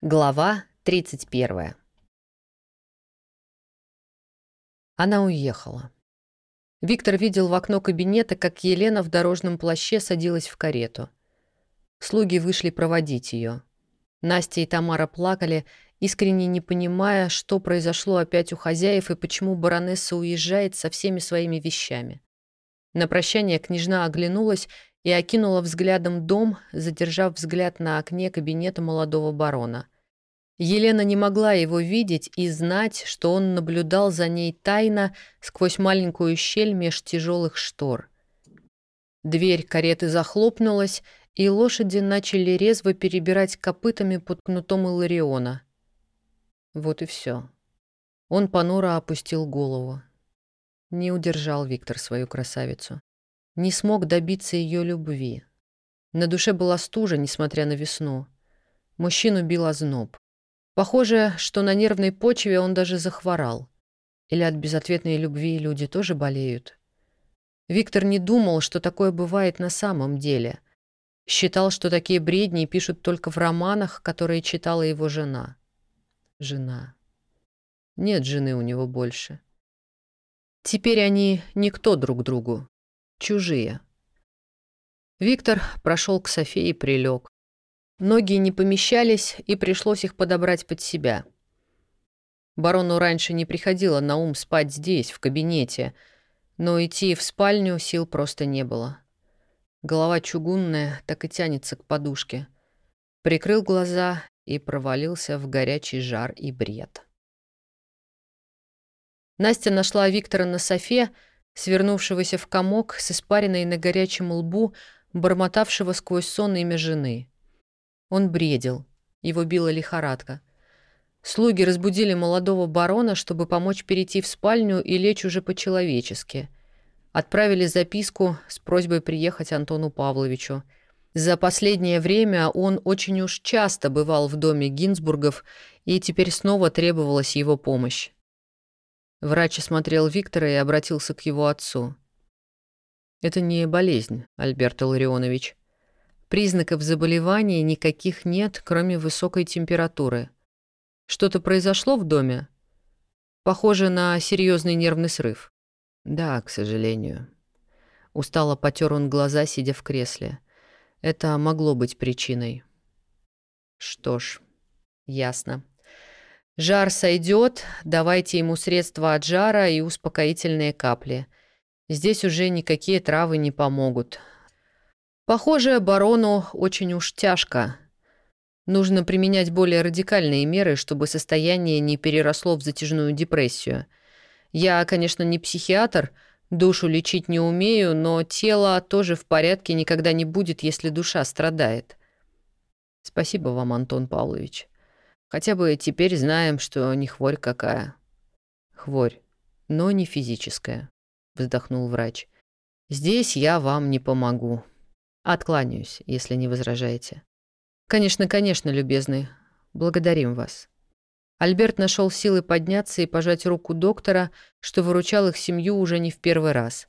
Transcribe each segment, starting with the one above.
Глава 31. Она уехала. Виктор видел в окно кабинета, как Елена в дорожном плаще садилась в карету. Слуги вышли проводить ее. Настя и Тамара плакали, искренне не понимая, что произошло опять у хозяев и почему баронесса уезжает со всеми своими вещами. На прощание княжна оглянулась и окинула взглядом дом, задержав взгляд на окне кабинета молодого барона. Елена не могла его видеть и знать, что он наблюдал за ней тайно сквозь маленькую щель меж тяжелых штор. Дверь кареты захлопнулась, и лошади начали резво перебирать копытами под кнутом Илариона. Вот и все. Он понуро опустил голову. Не удержал Виктор свою красавицу не смог добиться ее любви. На душе была стужа, несмотря на весну. Мужчину бил озноб. Похоже, что на нервной почве он даже захворал. Или от безответной любви люди тоже болеют. Виктор не думал, что такое бывает на самом деле. Считал, что такие бредни пишут только в романах, которые читала его жена. Жена. Нет жены у него больше. Теперь они никто друг другу. Чужие. Виктор прошел к Софе и прилег. Ноги не помещались, и пришлось их подобрать под себя. Барону раньше не приходило на ум спать здесь, в кабинете, но идти в спальню сил просто не было. Голова чугунная, так и тянется к подушке. Прикрыл глаза и провалился в горячий жар и бред. Настя нашла Виктора на софе, свернувшегося в комок с испаренной на горячем лбу, бормотавшего сквозь сон имя жены. Он бредил, его била лихорадка. Слуги разбудили молодого барона, чтобы помочь перейти в спальню и лечь уже по-человечески. Отправили записку с просьбой приехать Антону Павловичу. За последнее время он очень уж часто бывал в доме Гинзбургов, и теперь снова требовалась его помощь. Врач осмотрел Виктора и обратился к его отцу. «Это не болезнь, Альберт Ларионович. Признаков заболевания никаких нет, кроме высокой температуры. Что-то произошло в доме? Похоже на серьезный нервный срыв». «Да, к сожалению». Устало потер он глаза, сидя в кресле. Это могло быть причиной. Что ж, ясно. Жар сойдет, давайте ему средства от жара и успокоительные капли. Здесь уже никакие травы не помогут. Похоже, барону очень уж тяжко. Нужно применять более радикальные меры, чтобы состояние не переросло в затяжную депрессию. Я, конечно, не психиатр, душу лечить не умею, но тело тоже в порядке никогда не будет, если душа страдает. Спасибо вам, Антон Павлович. Хотя бы теперь знаем, что не хворь какая. Хворь, но не физическая, вздохнул врач. Здесь я вам не помогу. Откланяюсь, если не возражаете. Конечно, конечно, любезный. Благодарим вас. Альберт нашел силы подняться и пожать руку доктора, что выручал их семью уже не в первый раз.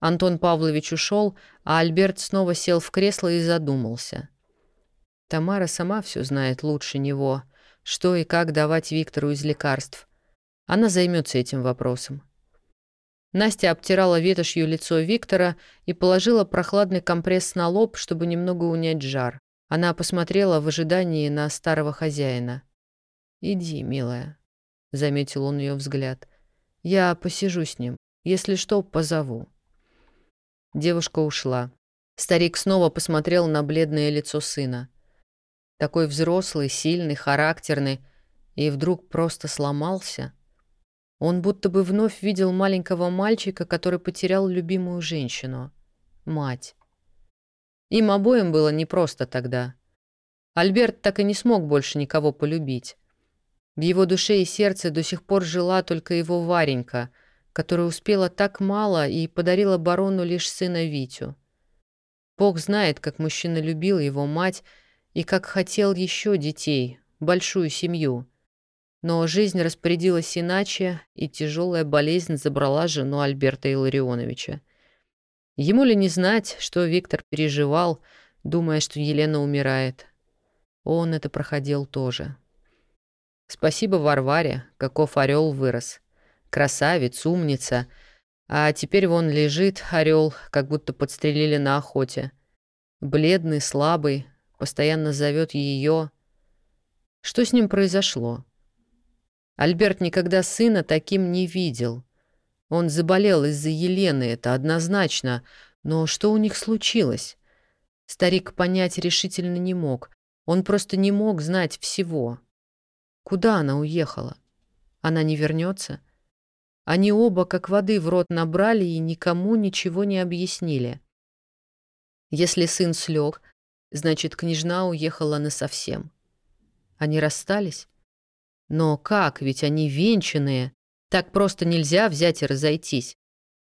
Антон Павлович ушел, а Альберт снова сел в кресло и задумался. Тамара сама все знает лучше него, что и как давать Виктору из лекарств. Она займется этим вопросом. Настя обтирала ветошью лицо Виктора и положила прохладный компресс на лоб, чтобы немного унять жар. Она посмотрела в ожидании на старого хозяина. «Иди, милая», — заметил он ее взгляд. «Я посижу с ним. Если что, позову». Девушка ушла. Старик снова посмотрел на бледное лицо сына такой взрослый, сильный, характерный, и вдруг просто сломался. Он будто бы вновь видел маленького мальчика, который потерял любимую женщину, мать. Им обоим было непросто тогда. Альберт так и не смог больше никого полюбить. В его душе и сердце до сих пор жила только его Варенька, которая успела так мало и подарила барону лишь сына Витю. Бог знает, как мужчина любил его мать, и как хотел еще детей, большую семью. Но жизнь распорядилась иначе, и тяжелая болезнь забрала жену Альберта Илларионовича. Ему ли не знать, что Виктор переживал, думая, что Елена умирает? Он это проходил тоже. Спасибо Варваре, каков орел вырос. Красавец, умница. А теперь вон лежит орел, как будто подстрелили на охоте. Бледный, слабый, постоянно зовет ее. Что с ним произошло? Альберт никогда сына таким не видел. Он заболел из-за Елены, это однозначно. Но что у них случилось? Старик понять решительно не мог. Он просто не мог знать всего. Куда она уехала? Она не вернется? Они оба как воды в рот набрали и никому ничего не объяснили. Если сын слег, значит, княжна уехала насовсем. Они расстались? Но как, ведь они венчанные. Так просто нельзя взять и разойтись.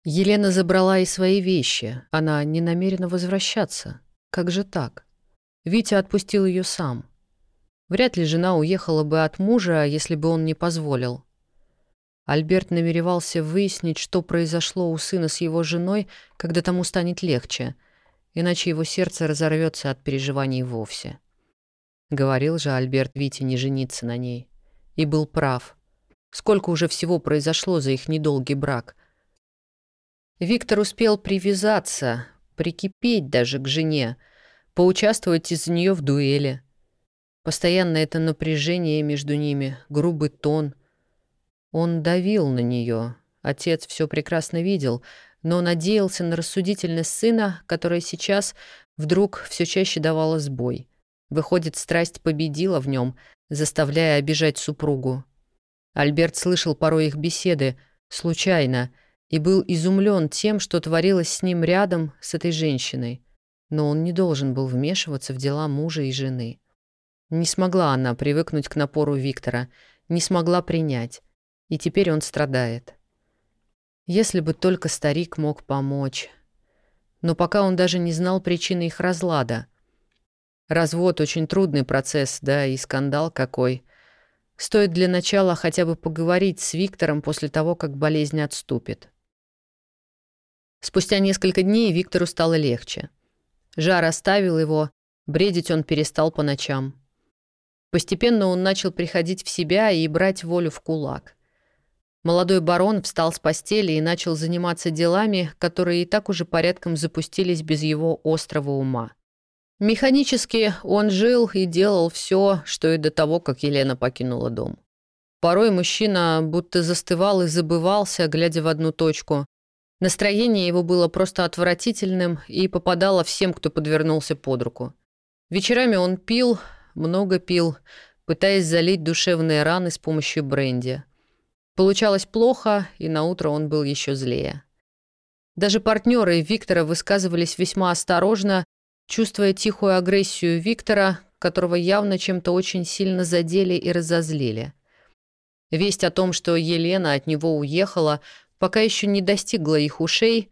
Елена забрала и свои вещи. Она не намерена возвращаться. Как же так? Витя отпустил ее сам. Вряд ли жена уехала бы от мужа, если бы он не позволил. Альберт намеревался выяснить, что произошло у сына с его женой, когда тому станет легче, иначе его сердце разорвется от переживаний вовсе. Говорил же Альберт Вите не жениться на ней. И был прав. Сколько уже всего произошло за их недолгий брак. Виктор успел привязаться, прикипеть даже к жене, поучаствовать из-за нее в дуэли — Постоянно это напряжение между ними, грубый тон. Он давил на нее. Отец все прекрасно видел, но надеялся на рассудительность сына, которая сейчас вдруг все чаще давала сбой. Выходит, страсть победила в нем, заставляя обижать супругу. Альберт слышал порой их беседы, случайно, и был изумлен тем, что творилось с ним рядом с этой женщиной. Но он не должен был вмешиваться в дела мужа и жены. Не смогла она привыкнуть к напору Виктора, не смогла принять. И теперь он страдает. Если бы только старик мог помочь. Но пока он даже не знал причины их разлада. Развод — очень трудный процесс, да, и скандал какой. Стоит для начала хотя бы поговорить с Виктором после того, как болезнь отступит. Спустя несколько дней Виктору стало легче. Жар оставил его, бредить он перестал по ночам. Постепенно он начал приходить в себя и брать волю в кулак. Молодой барон встал с постели и начал заниматься делами, которые и так уже порядком запустились без его острого ума. Механически он жил и делал все, что и до того, как Елена покинула дом. Порой мужчина будто застывал и забывался, глядя в одну точку. Настроение его было просто отвратительным и попадало всем, кто подвернулся под руку. Вечерами он пил, много пил, пытаясь залить душевные раны с помощью бренди. Получалось плохо, и на утро он был еще злее. Даже партнеры Виктора высказывались весьма осторожно, чувствуя тихую агрессию Виктора, которого явно чем-то очень сильно задели и разозлили. Весть о том, что Елена от него уехала, пока еще не достигла их ушей.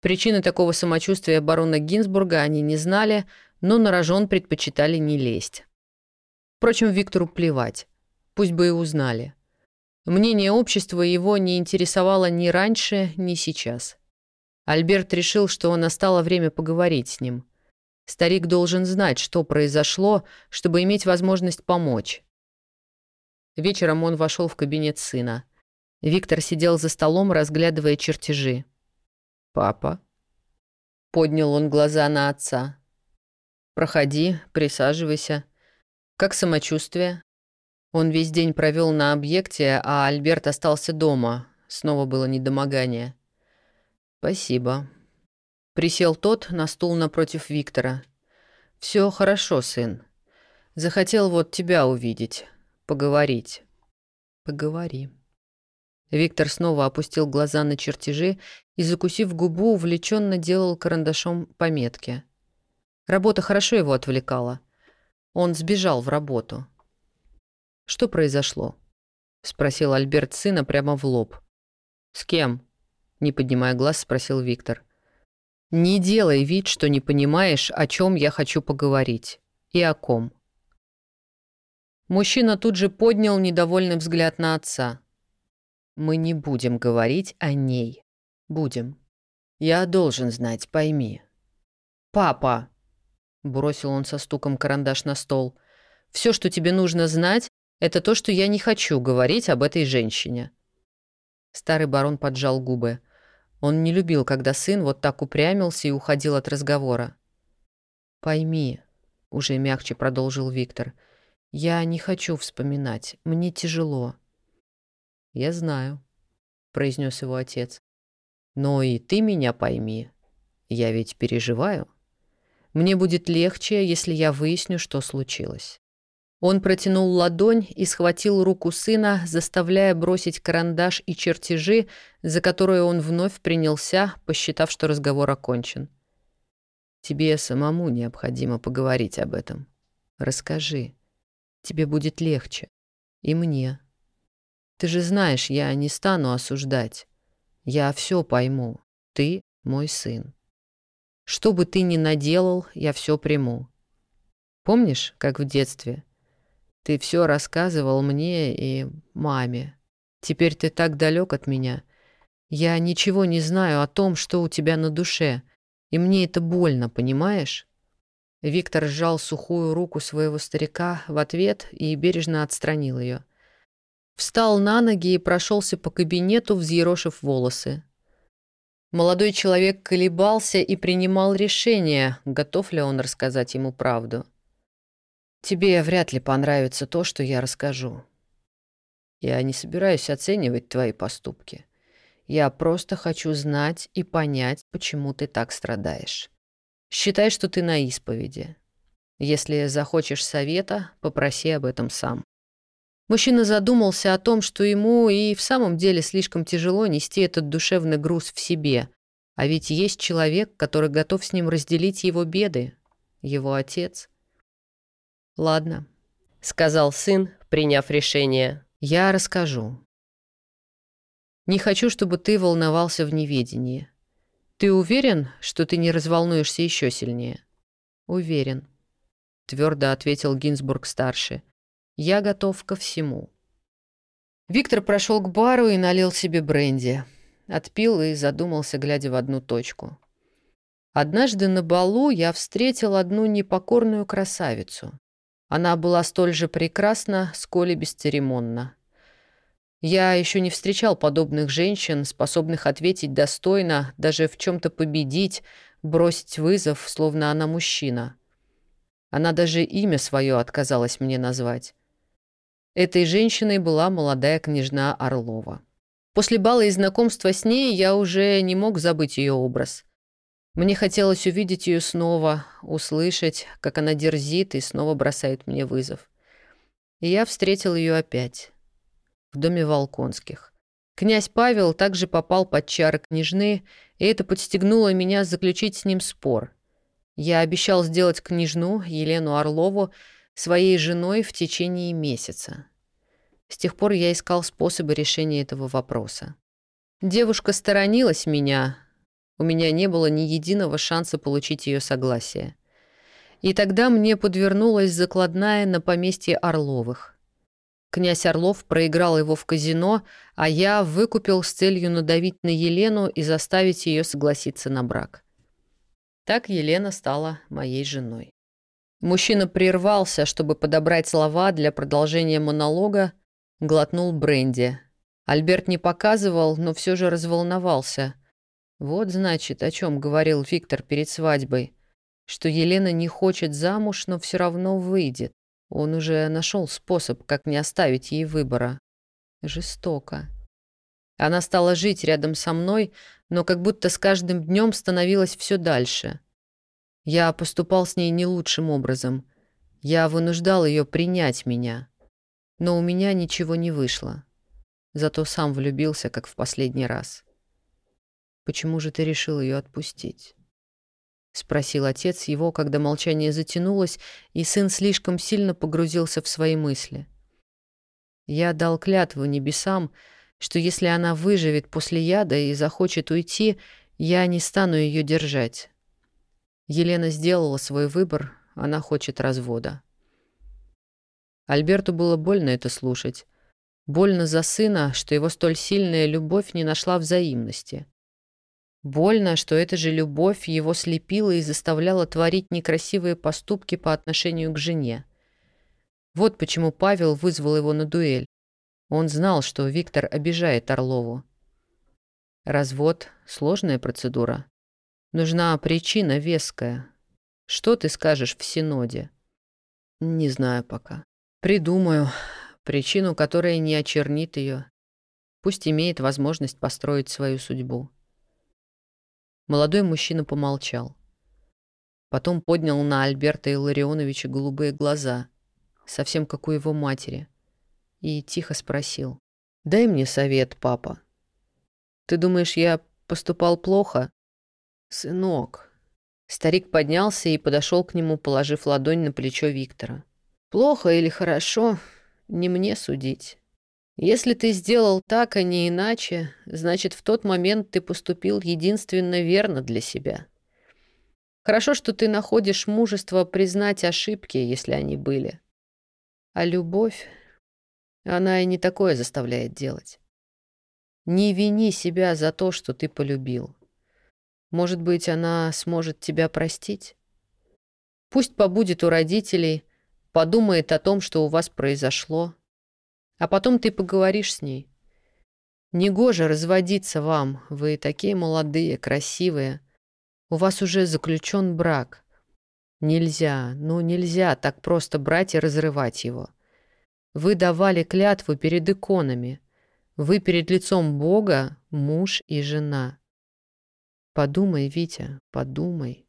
Причины такого самочувствия барона Гинзбурга они не знали, но на рожон предпочитали не лезть. Впрочем, Виктору плевать. Пусть бы и узнали. Мнение общества его не интересовало ни раньше, ни сейчас. Альберт решил, что настало время поговорить с ним. Старик должен знать, что произошло, чтобы иметь возможность помочь. Вечером он вошел в кабинет сына. Виктор сидел за столом, разглядывая чертежи. «Папа?» Поднял он глаза на отца. «Проходи, присаживайся». «Как самочувствие?» Он весь день провел на объекте, а Альберт остался дома. Снова было недомогание. «Спасибо». Присел тот на стул напротив Виктора. Все хорошо, сын. Захотел вот тебя увидеть, поговорить». «Поговори». Виктор снова опустил глаза на чертежи и, закусив губу, увлеченно делал карандашом пометки. Работа хорошо его отвлекала. Он сбежал в работу. «Что произошло?» — спросил Альберт сына прямо в лоб. «С кем?» — не поднимая глаз, спросил Виктор. «Не делай вид, что не понимаешь, о чем я хочу поговорить. И о ком». Мужчина тут же поднял недовольный взгляд на отца. «Мы не будем говорить о ней. Будем. Я должен знать, пойми». «Папа!» Бросил он со стуком карандаш на стол. Все, что тебе нужно знать, это то, что я не хочу говорить об этой женщине». Старый барон поджал губы. Он не любил, когда сын вот так упрямился и уходил от разговора. «Пойми», — уже мягче продолжил Виктор, — «я не хочу вспоминать. Мне тяжело». «Я знаю», — произнес его отец. «Но и ты меня пойми. Я ведь переживаю. Мне будет легче, если я выясню, что случилось». Он протянул ладонь и схватил руку сына, заставляя бросить карандаш и чертежи, за которые он вновь принялся, посчитав, что разговор окончен. «Тебе самому необходимо поговорить об этом. Расскажи. Тебе будет легче. И мне. Ты же знаешь, я не стану осуждать. Я все пойму. Ты мой сын. Что бы ты ни наделал, я все приму. Помнишь, как в детстве?» Ты все рассказывал мне и маме. Теперь ты так далек от меня. Я ничего не знаю о том, что у тебя на душе, и мне это больно, понимаешь?» Виктор сжал сухую руку своего старика в ответ и бережно отстранил ее. Встал на ноги и прошелся по кабинету, взъерошив волосы. Молодой человек колебался и принимал решение, готов ли он рассказать ему правду. Тебе вряд ли понравится то, что я расскажу. Я не собираюсь оценивать твои поступки. Я просто хочу знать и понять, почему ты так страдаешь. Считай, что ты на исповеди. Если захочешь совета, попроси об этом сам. Мужчина задумался о том, что ему и в самом деле слишком тяжело нести этот душевный груз в себе. А ведь есть человек, который готов с ним разделить его беды. Его отец — «Ладно», — сказал сын, приняв решение. «Я расскажу. Не хочу, чтобы ты волновался в неведении. Ты уверен, что ты не разволнуешься еще сильнее?» «Уверен», — твердо ответил Гинзбург-старший. «Я готов ко всему». Виктор прошел к бару и налил себе бренди. Отпил и задумался, глядя в одну точку. Однажды на балу я встретил одну непокорную красавицу. Она была столь же прекрасна, сколь и бесцеремонна. Я еще не встречал подобных женщин, способных ответить достойно, даже в чем-то победить, бросить вызов, словно она мужчина. Она даже имя свое отказалась мне назвать. Этой женщиной была молодая княжна Орлова. После бала и знакомства с ней я уже не мог забыть ее образ. Мне хотелось увидеть ее снова, услышать, как она дерзит и снова бросает мне вызов. И я встретил ее опять. В доме Волконских. Князь Павел также попал под чары княжны, и это подстегнуло меня заключить с ним спор. Я обещал сделать княжну, Елену Орлову, своей женой в течение месяца. С тех пор я искал способы решения этого вопроса. Девушка сторонилась меня, у меня не было ни единого шанса получить ее согласие. И тогда мне подвернулась закладная на поместье Орловых. Князь Орлов проиграл его в казино, а я выкупил с целью надавить на Елену и заставить ее согласиться на брак. Так Елена стала моей женой. Мужчина прервался, чтобы подобрать слова для продолжения монолога, глотнул бренди. Альберт не показывал, но все же разволновался – вот, значит, о чем говорил Виктор перед свадьбой. Что Елена не хочет замуж, но все равно выйдет. Он уже нашел способ, как не оставить ей выбора. Жестоко. Она стала жить рядом со мной, но как будто с каждым днем становилась все дальше. Я поступал с ней не лучшим образом. Я вынуждал ее принять меня. Но у меня ничего не вышло. Зато сам влюбился, как в последний раз. Почему же ты решил ее отпустить? Спросил отец его, когда молчание затянулось, и сын слишком сильно погрузился в свои мысли. Я дал клятву небесам, что если она выживет после яда и захочет уйти, я не стану ее держать. Елена сделала свой выбор, она хочет развода. Альберту было больно это слушать. Больно за сына, что его столь сильная любовь не нашла взаимности. Больно, что эта же любовь его слепила и заставляла творить некрасивые поступки по отношению к жене. Вот почему Павел вызвал его на дуэль. Он знал, что Виктор обижает Орлову. Развод — сложная процедура. Нужна причина веская. Что ты скажешь в Синоде? Не знаю пока. Придумаю причину, которая не очернит ее. Пусть имеет возможность построить свою судьбу. Молодой мужчина помолчал. Потом поднял на Альберта Илларионовича голубые глаза, совсем как у его матери, и тихо спросил. «Дай мне совет, папа. Ты думаешь, я поступал плохо?» «Сынок». Старик поднялся и подошел к нему, положив ладонь на плечо Виктора. «Плохо или хорошо, не мне судить. Если ты сделал так, а не иначе, значит, в тот момент ты поступил единственно верно для себя. Хорошо, что ты находишь мужество признать ошибки, если они были. А любовь, она и не такое заставляет делать. Не вини себя за то, что ты полюбил. Может быть, она сможет тебя простить? Пусть побудет у родителей, подумает о том, что у вас произошло, а потом ты поговоришь с ней. Негоже разводиться вам, вы такие молодые, красивые. У вас уже заключен брак. Нельзя, ну нельзя так просто брать и разрывать его. Вы давали клятву перед иконами. Вы перед лицом Бога муж и жена. Подумай, Витя, подумай.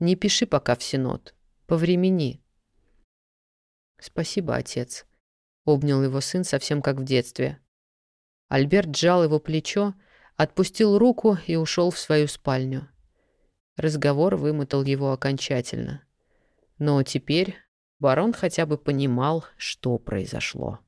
Не пиши пока в Синод. Повремени. Спасибо, отец. Обнял его сын совсем как в детстве. Альберт сжал его плечо, отпустил руку и ушел в свою спальню. Разговор вымотал его окончательно. Но теперь барон хотя бы понимал, что произошло.